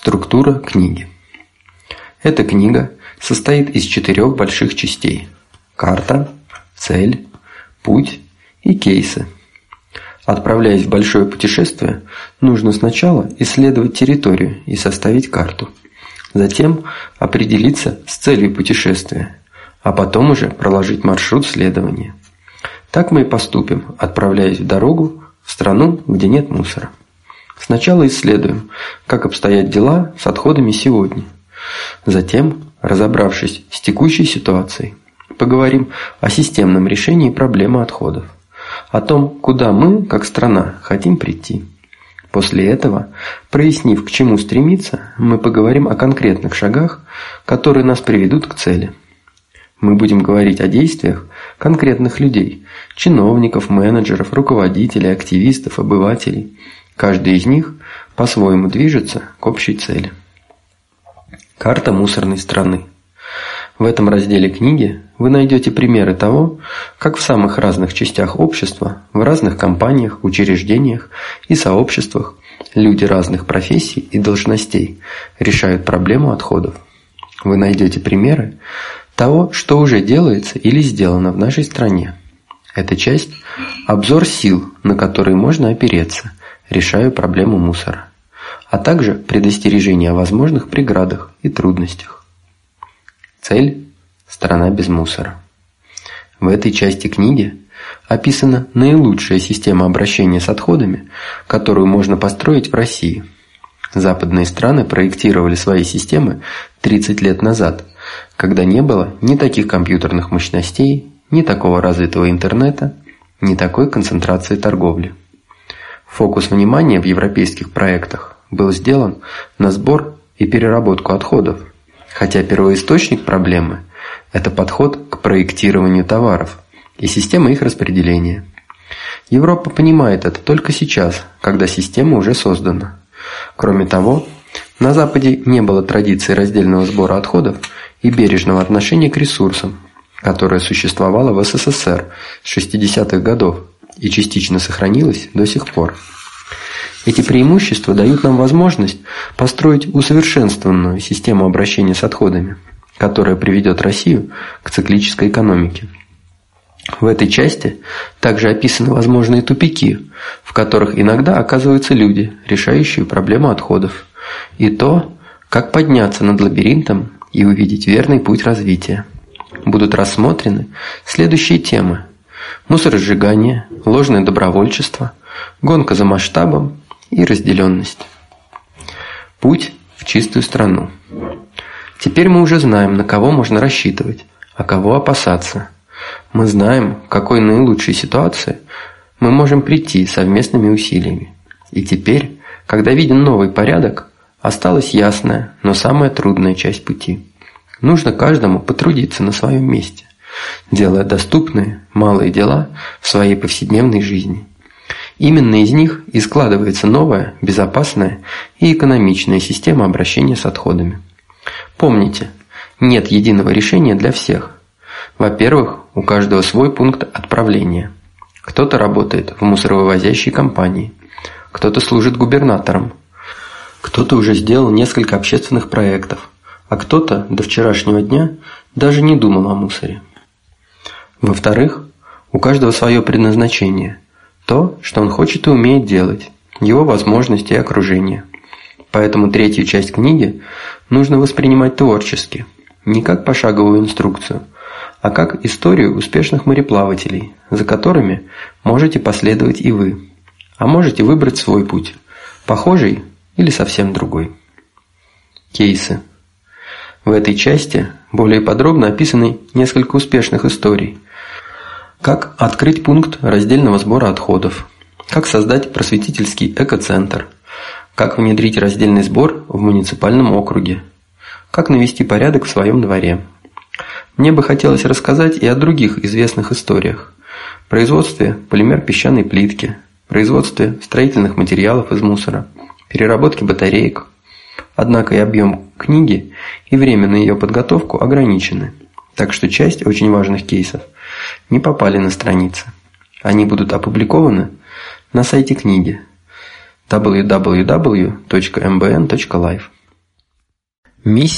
Структура книги. Эта книга состоит из четырех больших частей – карта, цель, путь и кейсы. Отправляясь в большое путешествие, нужно сначала исследовать территорию и составить карту. Затем определиться с целью путешествия, а потом уже проложить маршрут следования. Так мы и поступим, отправляясь в дорогу в страну, где нет мусора. Сначала исследуем, как обстоят дела с отходами сегодня. Затем, разобравшись с текущей ситуацией, поговорим о системном решении проблемы отходов. О том, куда мы, как страна, хотим прийти. После этого, прояснив, к чему стремиться, мы поговорим о конкретных шагах, которые нас приведут к цели. Мы будем говорить о действиях конкретных людей – чиновников, менеджеров, руководителей, активистов, обывателей – Каждый из них по-своему движется к общей цели. Карта мусорной страны. В этом разделе книги вы найдете примеры того, как в самых разных частях общества, в разных компаниях, учреждениях и сообществах люди разных профессий и должностей решают проблему отходов. Вы найдете примеры того, что уже делается или сделано в нашей стране. Эта часть – обзор сил, на которые можно опереться, решаю проблему мусора, а также предостережение о возможных преградах и трудностях. Цель – страна без мусора. В этой части книги описана наилучшая система обращения с отходами, которую можно построить в России. Западные страны проектировали свои системы 30 лет назад, когда не было ни таких компьютерных мощностей, ни такого развитого интернета, ни такой концентрации торговли. Фокус внимания в европейских проектах был сделан на сбор и переработку отходов, хотя первоисточник проблемы – это подход к проектированию товаров и система их распределения. Европа понимает это только сейчас, когда система уже создана. Кроме того, на Западе не было традиции раздельного сбора отходов и бережного отношения к ресурсам, которое существовало в СССР с 60-х годов и частично сохранилась до сих пор. Эти преимущества дают нам возможность построить усовершенствованную систему обращения с отходами, которая приведет Россию к циклической экономике. В этой части также описаны возможные тупики, в которых иногда оказываются люди, решающие проблему отходов, и то, как подняться над лабиринтом и увидеть верный путь развития. Будут рассмотрены следующие темы – мусоросжигание, ложное добровольчество, гонка за масштабом и разделенность. Путь в чистую страну. Теперь мы уже знаем, на кого можно рассчитывать, а кого опасаться. Мы знаем, в какой наилучшей ситуации мы можем прийти совместными усилиями. И теперь, когда виден новый порядок, осталась ясная, но самая трудная часть пути. Нужно каждому потрудиться на своем месте делая доступные малые дела в своей повседневной жизни. Именно из них и складывается новая, безопасная и экономичная система обращения с отходами. Помните, нет единого решения для всех. Во-первых, у каждого свой пункт отправления. Кто-то работает в мусоровывозящей компании, кто-то служит губернатором, кто-то уже сделал несколько общественных проектов, а кто-то до вчерашнего дня даже не думал о мусоре. Во-вторых, у каждого свое предназначение, то, что он хочет и умеет делать, его возможности и окружение. Поэтому третью часть книги нужно воспринимать творчески, не как пошаговую инструкцию, а как историю успешных мореплавателей, за которыми можете последовать и вы, а можете выбрать свой путь, похожий или совсем другой. Кейсы. В этой части более подробно описаны несколько успешных историй, как открыть пункт раздельного сбора отходов? Как создать просветительский экоцентр? Как внедрить раздельный сбор в муниципальном округе? Как навести порядок в своем дворе? Мне бы хотелось рассказать и о других известных историях. Производстве полимер песчаной плитки, производстве строительных материалов из мусора, переработке батареек. Однако и объем книги, и время на ее подготовку ограничены. Так что часть очень важных кейсов – не попали на страницы. Они будут опубликованы на сайте книги www.mbn.live. Миссия